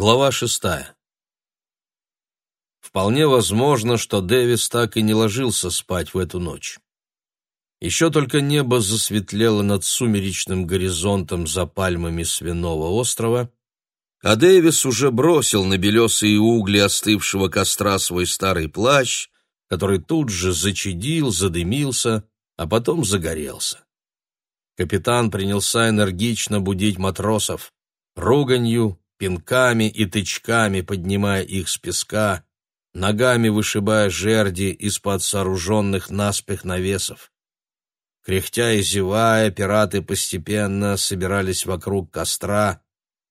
Глава шестая. Вполне возможно, что Дэвис так и не ложился спать в эту ночь. Еще только небо засветлело над сумеречным горизонтом за пальмами Свиного острова, а Дэвис уже бросил на белесые угли остывшего костра свой старый плащ, который тут же зачадил, задымился, а потом загорелся. Капитан принялся энергично будить матросов, руганью, пинками и тычками поднимая их с песка, ногами вышибая жерди из-под сооруженных наспех навесов. Кряхтя и зевая, пираты постепенно собирались вокруг костра,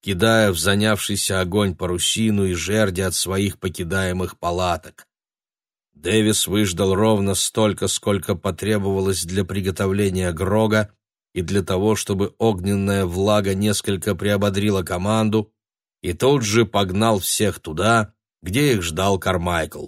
кидая в занявшийся огонь парусину и жерди от своих покидаемых палаток. Дэвис выждал ровно столько, сколько потребовалось для приготовления грога и для того, чтобы огненная влага несколько приободрила команду, и тут же погнал всех туда, где их ждал Кармайкл.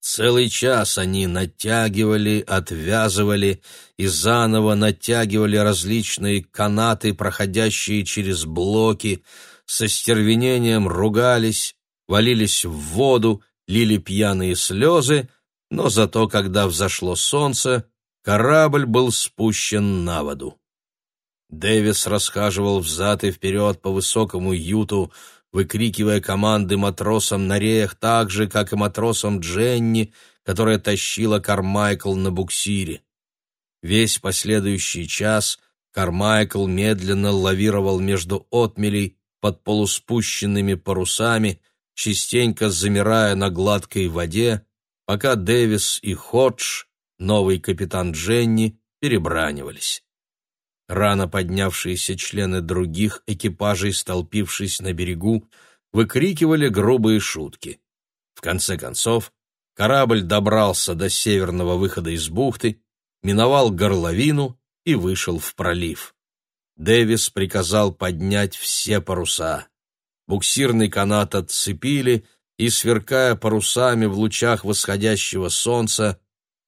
Целый час они натягивали, отвязывали и заново натягивали различные канаты, проходящие через блоки, со стервенением ругались, валились в воду, лили пьяные слезы, но зато, когда взошло солнце, корабль был спущен на воду. Дэвис расхаживал взад и вперед по высокому юту, выкрикивая команды матросам на реях так же, как и матросам Дженни, которая тащила Кармайкл на буксире. Весь последующий час Кармайкл медленно лавировал между отмелей под полуспущенными парусами, частенько замирая на гладкой воде, пока Дэвис и Ходж, новый капитан Дженни, перебранивались. Рано поднявшиеся члены других экипажей, столпившись на берегу, выкрикивали грубые шутки. В конце концов, корабль добрался до северного выхода из бухты, миновал горловину и вышел в пролив. Дэвис приказал поднять все паруса. Буксирный канат отцепили, и, сверкая парусами в лучах восходящего солнца,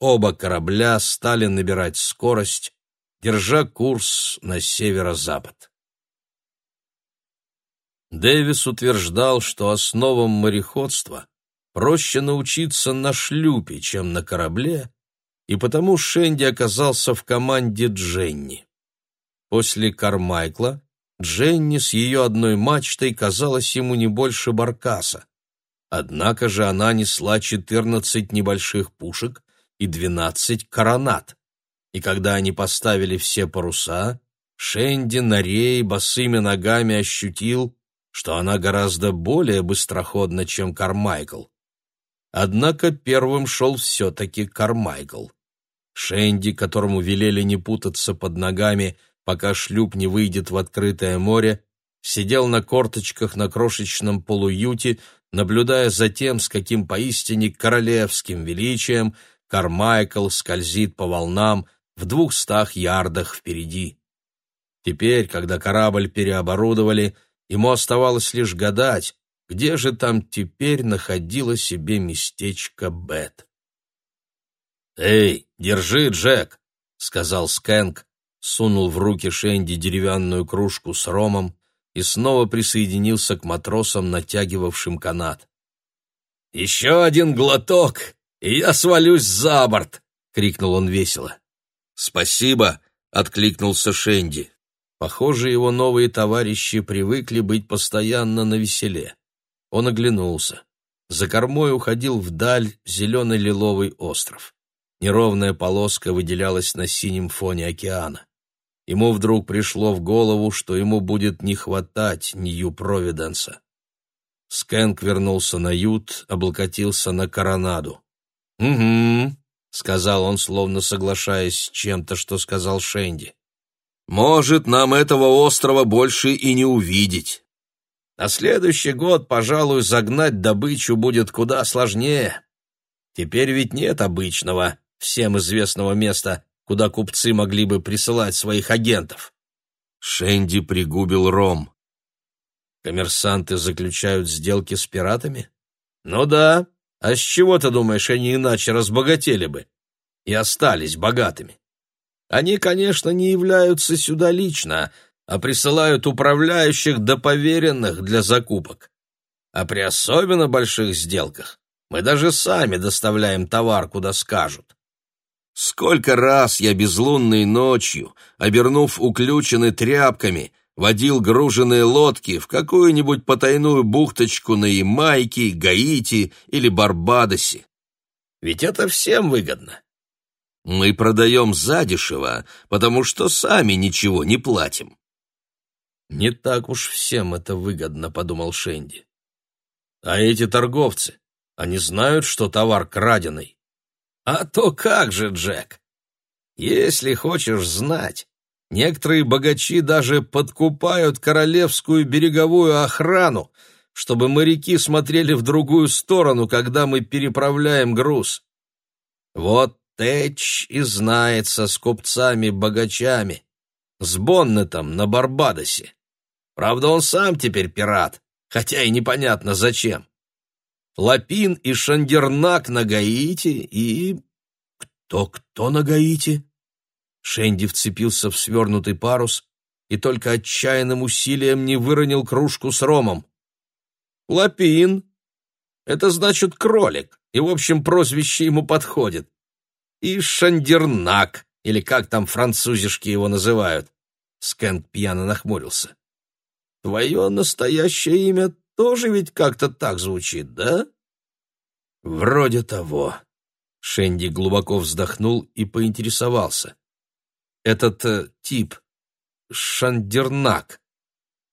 оба корабля стали набирать скорость, держа курс на северо-запад. Дэвис утверждал, что основам мореходства проще научиться на шлюпе, чем на корабле, и потому Шенди оказался в команде Дженни. После Кармайкла Дженни с ее одной мачтой казалась ему не больше баркаса. Однако же она несла четырнадцать небольших пушек и двенадцать коронат и когда они поставили все паруса, Шенди на рей босыми ногами ощутил, что она гораздо более быстроходна, чем Кармайкл. Однако первым шел все-таки Кармайкл. Шенди, которому велели не путаться под ногами, пока шлюп не выйдет в открытое море, сидел на корточках на крошечном полуюте, наблюдая за тем, с каким поистине королевским величием Кармайкл скользит по волнам, в двухстах ярдах впереди. Теперь, когда корабль переоборудовали, ему оставалось лишь гадать, где же там теперь находило себе местечко Бет. «Эй, держи, Джек!» — сказал Скэнк, сунул в руки Шенди деревянную кружку с ромом и снова присоединился к матросам, натягивавшим канат. «Еще один глоток, и я свалюсь за борт!» — крикнул он весело. «Спасибо!» — откликнулся Шенди. Похоже, его новые товарищи привыкли быть постоянно на веселе. Он оглянулся. За кормой уходил вдаль зеленый лиловый остров. Неровная полоска выделялась на синем фоне океана. Ему вдруг пришло в голову, что ему будет не хватать Нью-Провиденса. Скэнк вернулся на ют, облокотился на коронаду. «Угу», — сказал он, словно соглашаясь с чем-то, что сказал Шенди. «Может, нам этого острова больше и не увидеть. На следующий год, пожалуй, загнать добычу будет куда сложнее. Теперь ведь нет обычного, всем известного места, куда купцы могли бы присылать своих агентов». Шенди пригубил ром. «Коммерсанты заключают сделки с пиратами?» «Ну да, а с чего ты думаешь, они иначе разбогатели бы и остались богатыми? Они, конечно, не являются сюда лично, а присылают управляющих до поверенных для закупок. А при особенно больших сделках мы даже сами доставляем товар, куда скажут. Сколько раз я безлунной ночью, обернув уключены тряпками, водил груженные лодки в какую-нибудь потайную бухточку на Ямайке, Гаити или Барбадосе. Ведь это всем выгодно. Мы продаем задешево, потому что сами ничего не платим. Не так уж всем это выгодно, подумал Шенди. А эти торговцы, они знают, что товар краденый. А то как же, Джек? Если хочешь знать, некоторые богачи даже подкупают королевскую береговую охрану, чтобы моряки смотрели в другую сторону, когда мы переправляем груз. Вот Тэч и знается с купцами-богачами, с Боннетом на Барбадосе. Правда, он сам теперь пират, хотя и непонятно зачем. Лапин и Шандернак на Гаити и... Кто-кто на Гаити? Шенди вцепился в свернутый парус и только отчаянным усилием не выронил кружку с ромом. Лапин. Это значит кролик, и, в общем, прозвище ему подходит. И Шандернак, или как там французишки его называют. Скэнк пьяно нахмурился. Твое настоящее имя тоже ведь как-то так звучит, да? Вроде того. Шенди глубоко вздохнул и поинтересовался. Этот э, тип, Шандернак,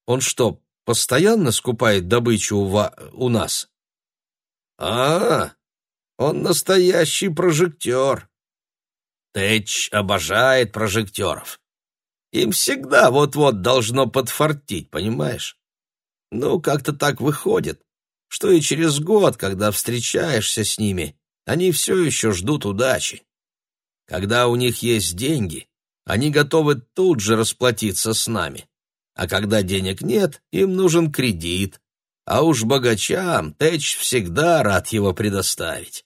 он что, постоянно скупает добычу у, ва... у нас? А, он настоящий прожектор. Тэч обожает прожекторов. Им всегда вот-вот должно подфартить, понимаешь? Ну, как-то так выходит, что и через год, когда встречаешься с ними, они все еще ждут удачи. Когда у них есть деньги, они готовы тут же расплатиться с нами. А когда денег нет, им нужен кредит. А уж богачам Тэч всегда рад его предоставить.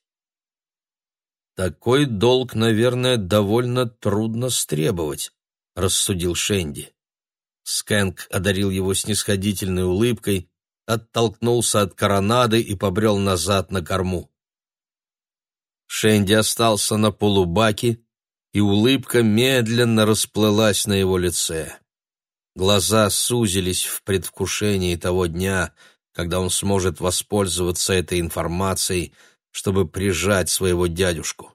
Такой долг, наверное, довольно трудно стребовать, рассудил Шенди. Скэнк одарил его снисходительной улыбкой, оттолкнулся от коронады и побрел назад на корму. Шенди остался на полубаке, и улыбка медленно расплылась на его лице. Глаза сузились в предвкушении того дня, когда он сможет воспользоваться этой информацией, чтобы прижать своего дядюшку.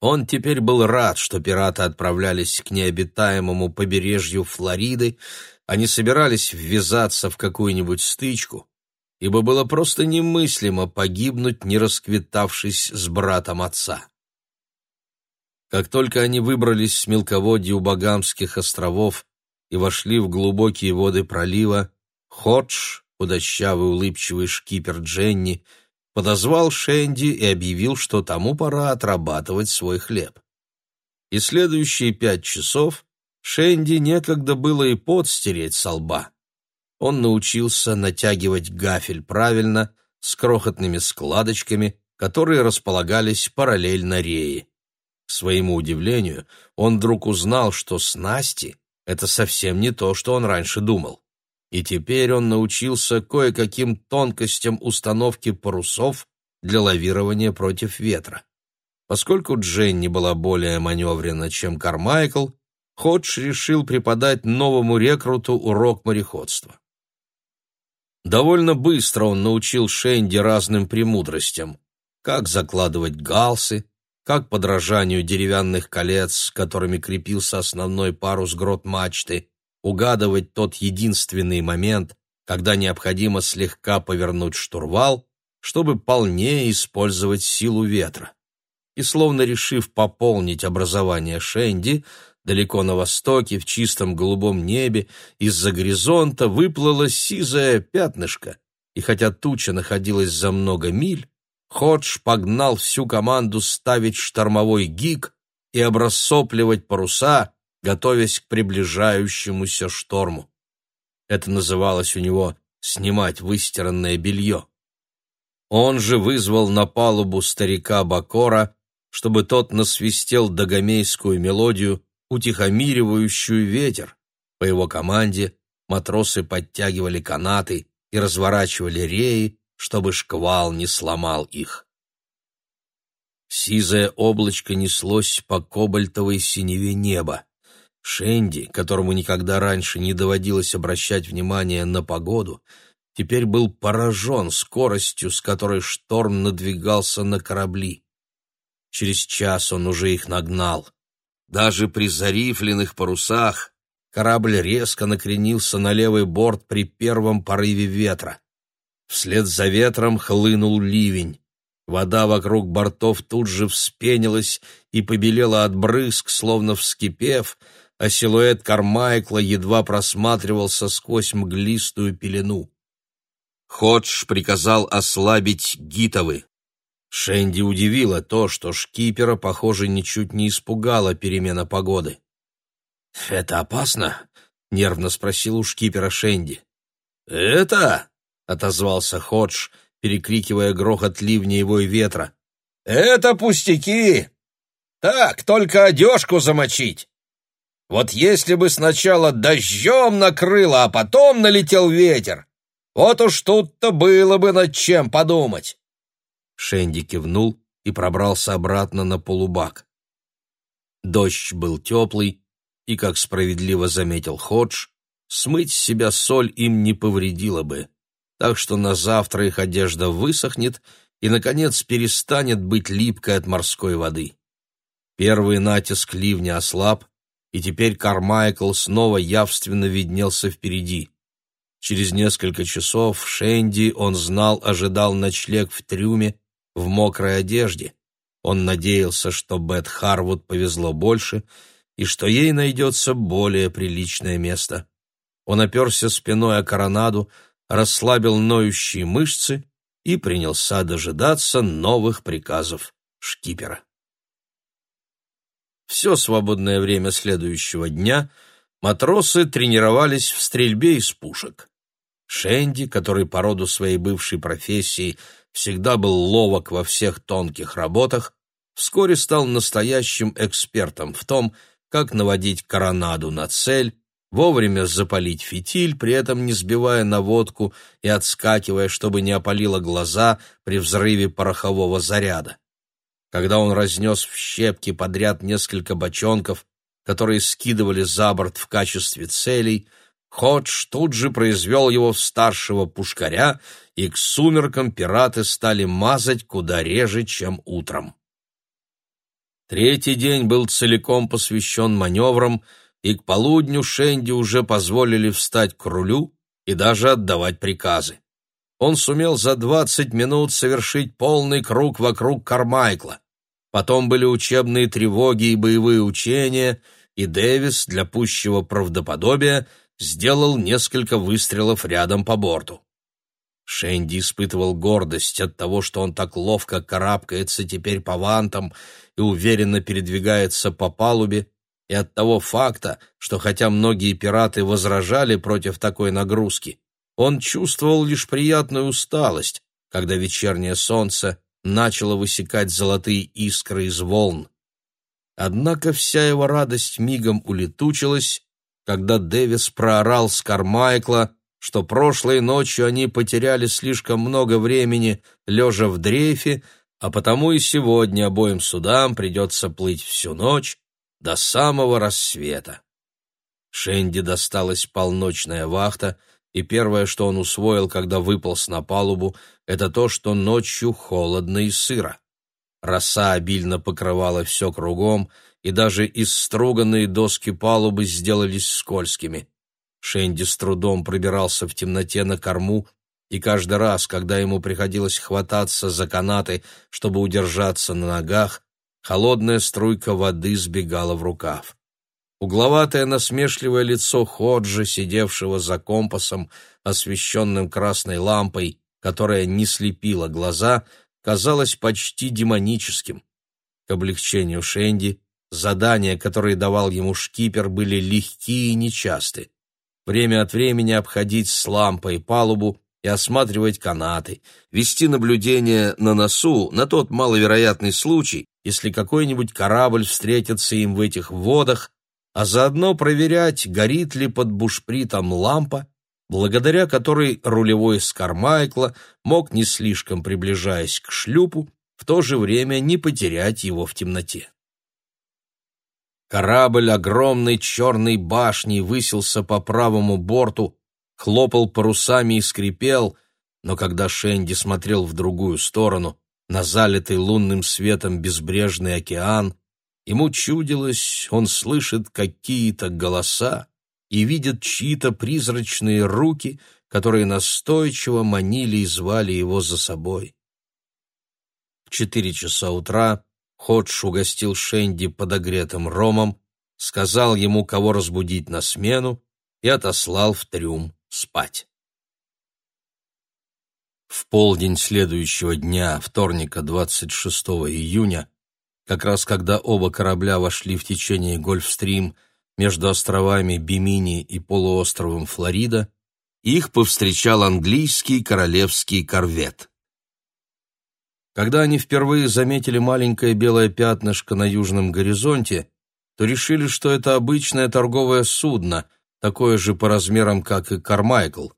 Он теперь был рад, что пираты отправлялись к необитаемому побережью Флориды, они собирались ввязаться в какую-нибудь стычку, ибо было просто немыслимо погибнуть, не расквитавшись с братом отца. Как только они выбрались с мелководья у Багамских островов и вошли в глубокие воды пролива, Ходж, худощавый улыбчивый шкипер Дженни, подозвал Шенди и объявил, что тому пора отрабатывать свой хлеб. И следующие пять часов Шенди некогда было и пот стереть со лба. Он научился натягивать гафель правильно, с крохотными складочками, которые располагались параллельно рее. К своему удивлению, он вдруг узнал, что снасти — это совсем не то, что он раньше думал. И теперь он научился кое-каким тонкостям установки парусов для лавирования против ветра. Поскольку Дженни была более маневрена, чем Кармайкл, Ходж решил преподать новому рекруту урок мореходства. Довольно быстро он научил Шенди разным премудростям, как закладывать галсы, как подражанию деревянных колец, которыми крепился основной парус грот мачты, угадывать тот единственный момент, когда необходимо слегка повернуть штурвал, чтобы полнее использовать силу ветра. И словно решив пополнить образование Шенди, далеко на востоке, в чистом голубом небе, из-за горизонта выплыло сизое пятнышко, и хотя туча находилась за много миль, Ходж погнал всю команду ставить штормовой гик и обрассопливать паруса, готовясь к приближающемуся шторму. Это называлось у него «снимать выстиранное белье». Он же вызвал на палубу старика Бакора, чтобы тот насвистел догомейскую мелодию, утихомиривающую ветер, По его команде матросы подтягивали канаты и разворачивали реи, чтобы шквал не сломал их. Сизое облачко неслось по кобальтовой синеве неба. Шенди, которому никогда раньше не доводилось обращать внимание на погоду, теперь был поражен скоростью, с которой шторм надвигался на корабли. Через час он уже их нагнал. Даже при зарифленных парусах корабль резко накренился на левый борт при первом порыве ветра. Вслед за ветром хлынул ливень. Вода вокруг бортов тут же вспенилась и побелела от брызг, словно вскипев, а силуэт Кармайкла едва просматривался сквозь мглистую пелену. Ходж приказал ослабить гитовы. Шенди удивило то, что шкипера, похоже, ничуть не испугала перемена погоды. «Это опасно?» — нервно спросил у шкипера Шенди. «Это?» — отозвался Ходж, перекрикивая грохот ливня его и ветра. «Это пустяки! Так, только одежку замочить. Вот если бы сначала дождем накрыло, а потом налетел ветер, вот уж тут-то было бы над чем подумать. Шенди кивнул и пробрался обратно на полубак. Дождь был теплый, и, как справедливо заметил Ходж, смыть с себя соль им не повредило бы, так что на завтра их одежда высохнет и, наконец, перестанет быть липкой от морской воды. Первый натиск ливня ослаб, и теперь Кармайкл снова явственно виднелся впереди. Через несколько часов Шенди, он знал, ожидал ночлег в трюме в мокрой одежде. Он надеялся, что Бет Харвуд повезло больше и что ей найдется более приличное место. Он оперся спиной о коронаду, расслабил ноющие мышцы и принялся дожидаться новых приказов шкипера. Все свободное время следующего дня матросы тренировались в стрельбе из пушек. Шенди, который по роду своей бывшей профессии всегда был ловок во всех тонких работах, вскоре стал настоящим экспертом в том, как наводить коронаду на цель, вовремя запалить фитиль, при этом не сбивая наводку и отскакивая, чтобы не опалило глаза при взрыве порохового заряда. Когда он разнес в щепки подряд несколько бочонков, которые скидывали за борт в качестве целей, Ходж тут же произвел его в старшего пушкаря, и к сумеркам пираты стали мазать куда реже, чем утром. Третий день был целиком посвящен маневрам, и к полудню Шенди уже позволили встать к рулю и даже отдавать приказы. Он сумел за двадцать минут совершить полный круг вокруг Кармайкла. Потом были учебные тревоги и боевые учения, и Дэвис для пущего правдоподобия – сделал несколько выстрелов рядом по борту. Шенди испытывал гордость от того, что он так ловко карабкается теперь по вантам и уверенно передвигается по палубе, и от того факта, что хотя многие пираты возражали против такой нагрузки, он чувствовал лишь приятную усталость, когда вечернее солнце начало высекать золотые искры из волн. Однако вся его радость мигом улетучилась, когда Дэвис проорал с Кармайкла, что прошлой ночью они потеряли слишком много времени, лежа в дрейфе, а потому и сегодня обоим судам придется плыть всю ночь до самого рассвета. Шенди досталась полночная вахта, и первое, что он усвоил, когда выполз на палубу, это то, что ночью холодно и сыро. Роса обильно покрывала все кругом, и даже иструганные доски палубы сделались скользкими. Шенди с трудом пробирался в темноте на корму, и каждый раз, когда ему приходилось хвататься за канаты, чтобы удержаться на ногах, холодная струйка воды сбегала в рукав. Угловатое насмешливое лицо Ходжа, сидевшего за компасом, освещенным красной лампой, которая не слепила глаза, казалось почти демоническим. К облегчению Шенди Задания, которые давал ему шкипер, были легкие и нечасты. Время от времени обходить с лампой палубу и осматривать канаты, вести наблюдение на носу на тот маловероятный случай, если какой-нибудь корабль встретится им в этих водах, а заодно проверять, горит ли под бушпритом лампа, благодаря которой рулевой с Кармайкла мог, не слишком приближаясь к шлюпу, в то же время не потерять его в темноте. Корабль огромной черной башней высился по правому борту, хлопал парусами и скрипел, но когда Шенди смотрел в другую сторону, на залитый лунным светом безбрежный океан, ему чудилось, он слышит какие-то голоса и видит чьи-то призрачные руки, которые настойчиво манили и звали его за собой. В четыре часа утра Ходж угостил Шенди подогретым ромом, сказал ему, кого разбудить на смену, и отослал в трюм спать. В полдень следующего дня, вторника 26 июня, как раз когда оба корабля вошли в течение Гольфстрим между островами Бимини и полуостровом Флорида, их повстречал английский королевский корвет. Когда они впервые заметили маленькое белое пятнышко на южном горизонте, то решили, что это обычное торговое судно, такое же по размерам, как и Кармайкл.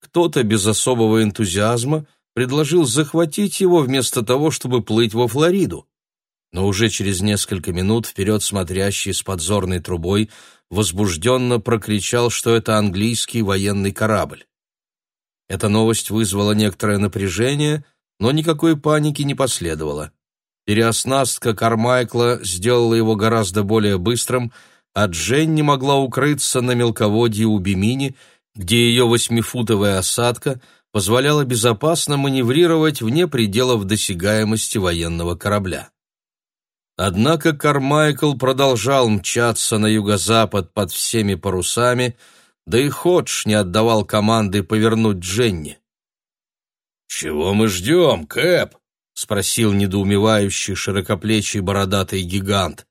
Кто-то без особого энтузиазма предложил захватить его вместо того, чтобы плыть во Флориду. Но уже через несколько минут вперед смотрящий с подзорной трубой возбужденно прокричал, что это английский военный корабль. Эта новость вызвала некоторое напряжение — но никакой паники не последовало. Переоснастка Кармайкла сделала его гораздо более быстрым, а Джен не могла укрыться на мелководье у Бимини, где ее восьмифутовая осадка позволяла безопасно маневрировать вне пределов досягаемости военного корабля. Однако Кармайкл продолжал мчаться на юго-запад под всеми парусами, да и Ходж не отдавал команды повернуть Дженни. «Чего мы ждем, Кэп?» — спросил недоумевающий широкоплечий бородатый гигант.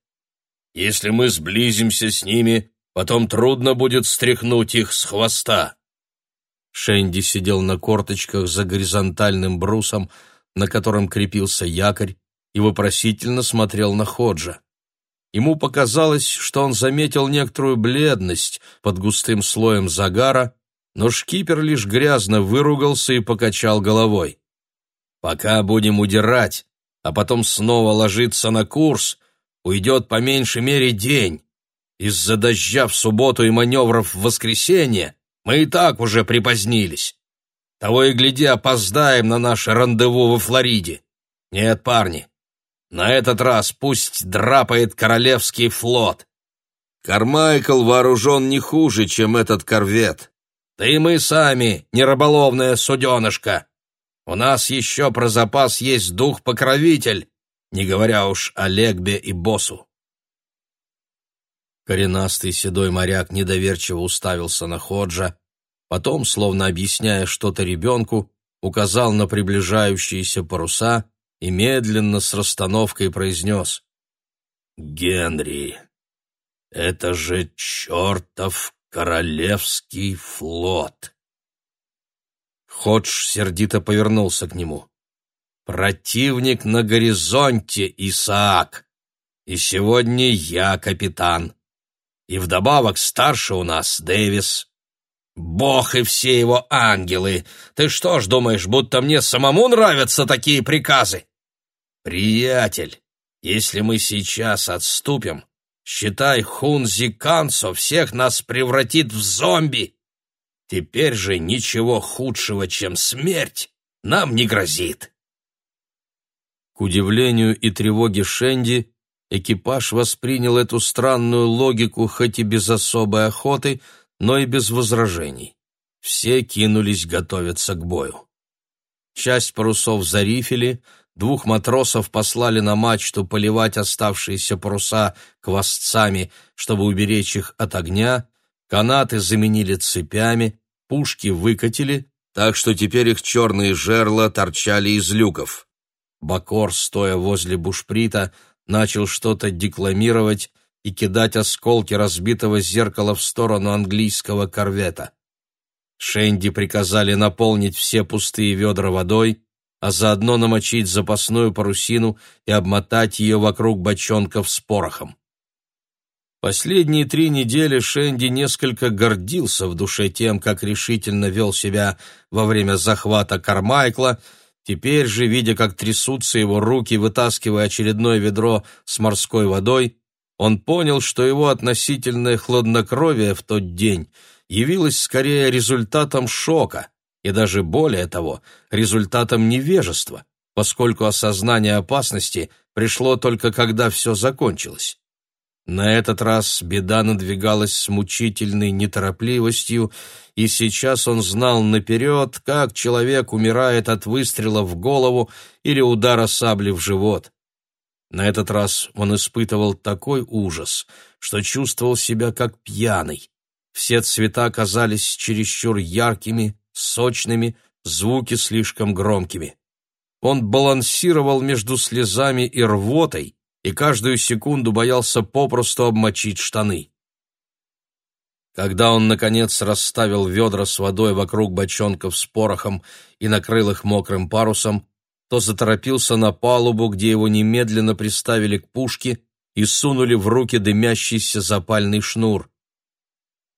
«Если мы сблизимся с ними, потом трудно будет стряхнуть их с хвоста». Шенди сидел на корточках за горизонтальным брусом, на котором крепился якорь, и вопросительно смотрел на Ходжа. Ему показалось, что он заметил некоторую бледность под густым слоем загара, но шкипер лишь грязно выругался и покачал головой. «Пока будем удирать, а потом снова ложиться на курс, уйдет по меньшей мере день. Из-за дождя в субботу и маневров в воскресенье мы и так уже припозднились. Того и гляди, опоздаем на наше рандеву во Флориде. Нет, парни, на этот раз пусть драпает Королевский флот. Кармайкл вооружен не хуже, чем этот корвет. Да и мы сами не рыболовная суденышко. У нас еще про запас есть дух-покровитель, не говоря уж о Легбе и Боссу. Коренастый седой моряк недоверчиво уставился на Ходжа, потом, словно объясняя что-то ребенку, указал на приближающиеся паруса и медленно с расстановкой произнес «Генри, это же чертов Королевский флот. Ходж сердито повернулся к нему. Противник на горизонте, Исаак. И сегодня я капитан. И вдобавок старше у нас Дэвис. Бог и все его ангелы. Ты что ж думаешь, будто мне самому нравятся такие приказы? Приятель, если мы сейчас отступим, Считай, Хунзи Кансо всех нас превратит в зомби. Теперь же ничего худшего, чем смерть, нам не грозит. К удивлению и тревоге Шенди, экипаж воспринял эту странную логику хоть и без особой охоты, но и без возражений. Все кинулись готовиться к бою. Часть парусов зарифили, Двух матросов послали на мачту поливать оставшиеся паруса квасцами, чтобы уберечь их от огня, канаты заменили цепями, пушки выкатили, так что теперь их черные жерла торчали из люков. Бакор, стоя возле бушприта, начал что-то декламировать и кидать осколки разбитого зеркала в сторону английского корвета. Шенди приказали наполнить все пустые ведра водой, а заодно намочить запасную парусину и обмотать ее вокруг бочонков с порохом. Последние три недели Шенди несколько гордился в душе тем, как решительно вел себя во время захвата Кармайкла. Теперь же, видя, как трясутся его руки, вытаскивая очередное ведро с морской водой, он понял, что его относительное хладнокровие в тот день явилось скорее результатом шока и даже более того, результатом невежества, поскольку осознание опасности пришло только когда все закончилось. На этот раз беда надвигалась с мучительной неторопливостью, и сейчас он знал наперед, как человек умирает от выстрела в голову или удара сабли в живот. На этот раз он испытывал такой ужас, что чувствовал себя как пьяный. Все цвета казались чересчур яркими, сочными, звуки слишком громкими. Он балансировал между слезами и рвотой, и каждую секунду боялся попросту обмочить штаны. Когда он, наконец, расставил ведра с водой вокруг бочонков с порохом и накрыл их мокрым парусом, то заторопился на палубу, где его немедленно приставили к пушке и сунули в руки дымящийся запальный шнур.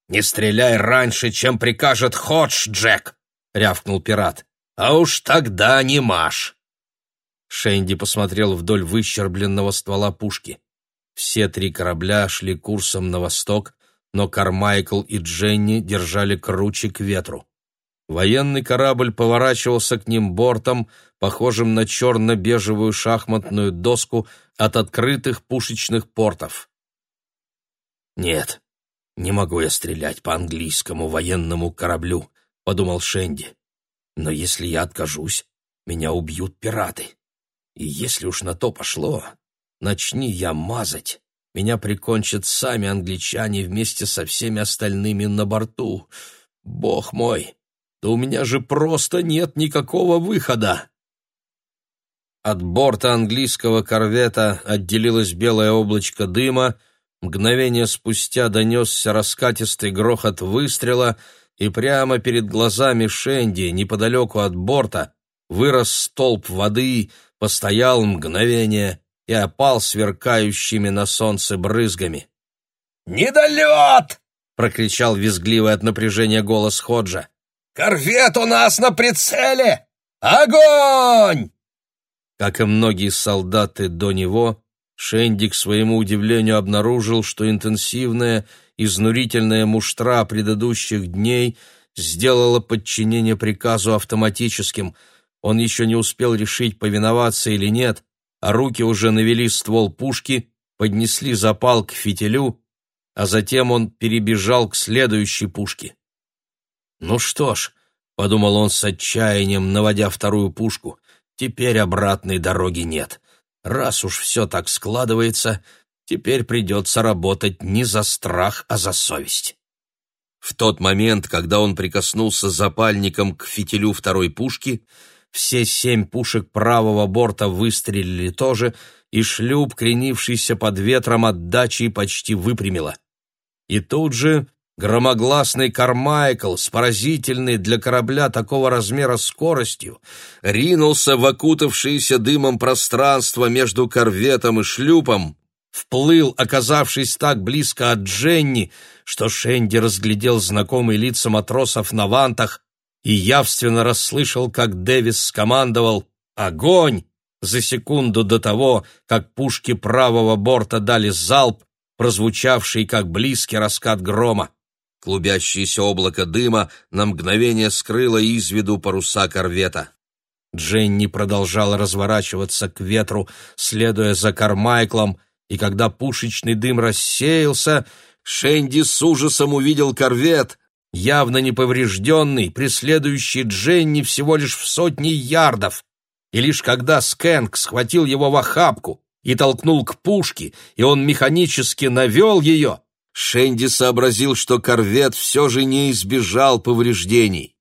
«Не стреляй раньше, чем прикажет Ходж, Джек!» — рявкнул пират. «А уж тогда не маш!» Шенди посмотрел вдоль выщербленного ствола пушки. Все три корабля шли курсом на восток, но Кармайкл и Дженни держали круче к ветру. Военный корабль поворачивался к ним бортом, похожим на черно-бежевую шахматную доску от открытых пушечных портов. «Нет, не могу я стрелять по английскому военному кораблю», — подумал Шенди. «Но если я откажусь, меня убьют пираты». И если уж на то пошло, начни я мазать, меня прикончат сами англичане вместе со всеми остальными на борту. Бог мой, да у меня же просто нет никакого выхода. От борта английского корвета отделилось белое облачко дыма, мгновение спустя донесся раскатистый грохот выстрела, и прямо перед глазами Шенди, неподалеку от борта, вырос столб воды, постоял мгновение и опал сверкающими на солнце брызгами. «Недолет!» — прокричал визгливый от напряжения голос Ходжа. «Корвет у нас на прицеле! Огонь!» Как и многие солдаты до него, Шенди к своему удивлению обнаружил, что интенсивная, изнурительная муштра предыдущих дней сделала подчинение приказу автоматическим — он еще не успел решить, повиноваться или нет, а руки уже навели ствол пушки, поднесли запал к фитилю, а затем он перебежал к следующей пушке. «Ну что ж», — подумал он с отчаянием, наводя вторую пушку, — «теперь обратной дороги нет. Раз уж все так складывается, теперь придется работать не за страх, а за совесть». В тот момент, когда он прикоснулся запальником к фитилю второй пушки, все семь пушек правого борта выстрелили тоже, и шлюп, кренившийся под ветром от дачи, почти выпрямило. И тут же громогласный Кармайкл с поразительной для корабля такого размера скоростью ринулся в окутавшееся дымом пространство между корветом и шлюпом, вплыл, оказавшись так близко от Дженни, что Шенди разглядел знакомые лица матросов на вантах, и явственно расслышал, как Дэвис скомандовал «Огонь!» за секунду до того, как пушки правого борта дали залп, прозвучавший как близкий раскат грома. Клубящееся облако дыма на мгновение скрыло из виду паруса корвета. Дженни продолжала разворачиваться к ветру, следуя за Кармайклом, и когда пушечный дым рассеялся, Шенди с ужасом увидел корвет, явно неповрежденный, преследующий Дженни всего лишь в сотни ярдов. И лишь когда Скэнк схватил его в охапку и толкнул к пушке, и он механически навел ее, Шенди сообразил, что корвет все же не избежал повреждений.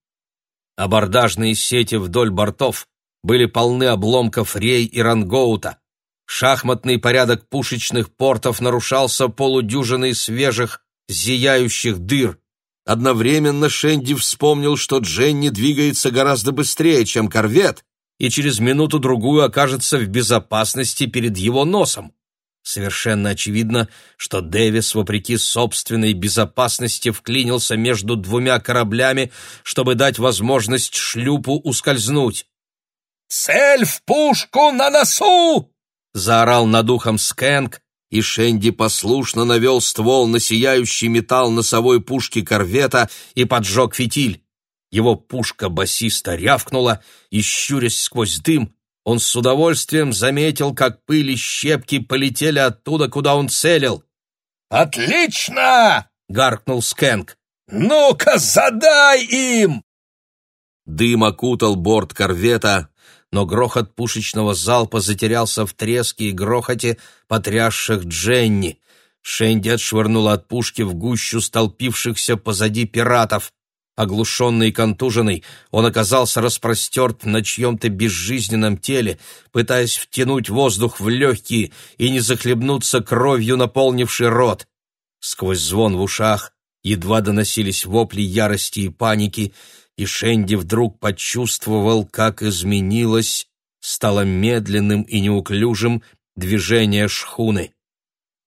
Абордажные сети вдоль бортов были полны обломков рей и рангоута. Шахматный порядок пушечных портов нарушался полудюжиной свежих, зияющих дыр. Одновременно Шенди вспомнил, что Дженни двигается гораздо быстрее, чем корвет, и через минуту-другую окажется в безопасности перед его носом. Совершенно очевидно, что Дэвис, вопреки собственной безопасности, вклинился между двумя кораблями, чтобы дать возможность шлюпу ускользнуть. «Цель в пушку на носу!» — заорал над ухом Скэнк, и Шенди послушно навел ствол на сияющий металл носовой пушки корвета и поджег фитиль. Его пушка басиста рявкнула, и, щурясь сквозь дым, он с удовольствием заметил, как пыль и щепки полетели оттуда, куда он целил. «Отлично!» — гаркнул Скэнк. «Ну-ка, задай им!» Дым окутал борт корвета, но грохот пушечного залпа затерялся в треске и грохоте потрясших Дженни. Шенди отшвырнула от пушки в гущу столпившихся позади пиратов. Оглушенный и контуженный, он оказался распростерт на чьем-то безжизненном теле, пытаясь втянуть воздух в легкие и не захлебнуться кровью, наполнивший рот. Сквозь звон в ушах едва доносились вопли ярости и паники, и Шенди вдруг почувствовал, как изменилось, стало медленным и неуклюжим движение шхуны.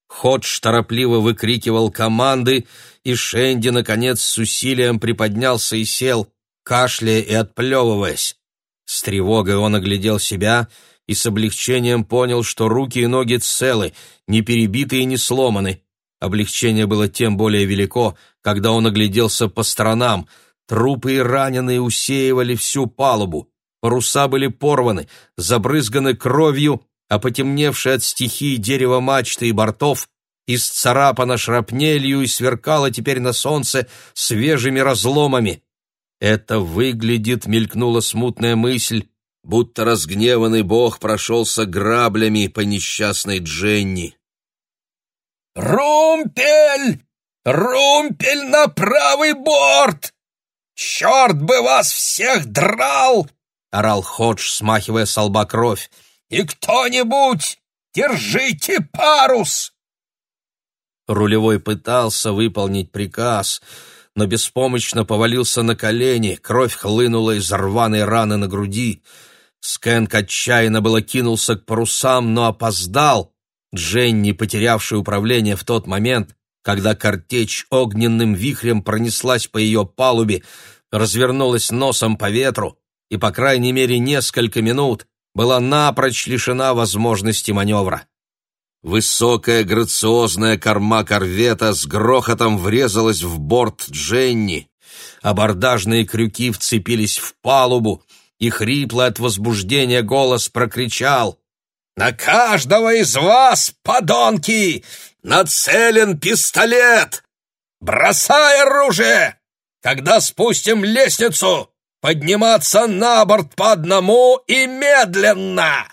Ходж торопливо выкрикивал команды, и Шенди, наконец, с усилием приподнялся и сел, кашляя и отплевываясь. С тревогой он оглядел себя и с облегчением понял, что руки и ноги целы, не перебиты и не сломаны. Облегчение было тем более велико, когда он огляделся по сторонам. Трупы и раненые усеивали всю палубу. Паруса были порваны, забрызганы кровью, а потемневшее от стихии дерево мачты и бортов исцарапано шрапнелью и сверкало теперь на солнце свежими разломами. Это выглядит, мелькнула смутная мысль, будто разгневанный бог прошелся граблями по несчастной Дженни. «Румпель! Румпель на правый борт! Черт бы вас всех драл!» — орал Ходж, смахивая с лба кровь. «И кто-нибудь, держите парус!» Рулевой пытался выполнить приказ, но беспомощно повалился на колени, кровь хлынула из рваной раны на груди. Скэнк отчаянно было кинулся к парусам, но опоздал. Дженни, потерявшая управление в тот момент, когда картечь огненным вихрем пронеслась по ее палубе, развернулась носом по ветру и, по крайней мере, несколько минут была напрочь лишена возможности маневра. Высокая грациозная корма корвета с грохотом врезалась в борт Дженни. Абордажные крюки вцепились в палубу, и хриплый от возбуждения голос прокричал «На каждого из вас, подонки, нацелен пистолет! Бросай оружие! Когда спустим лестницу, подниматься на борт по одному и медленно!»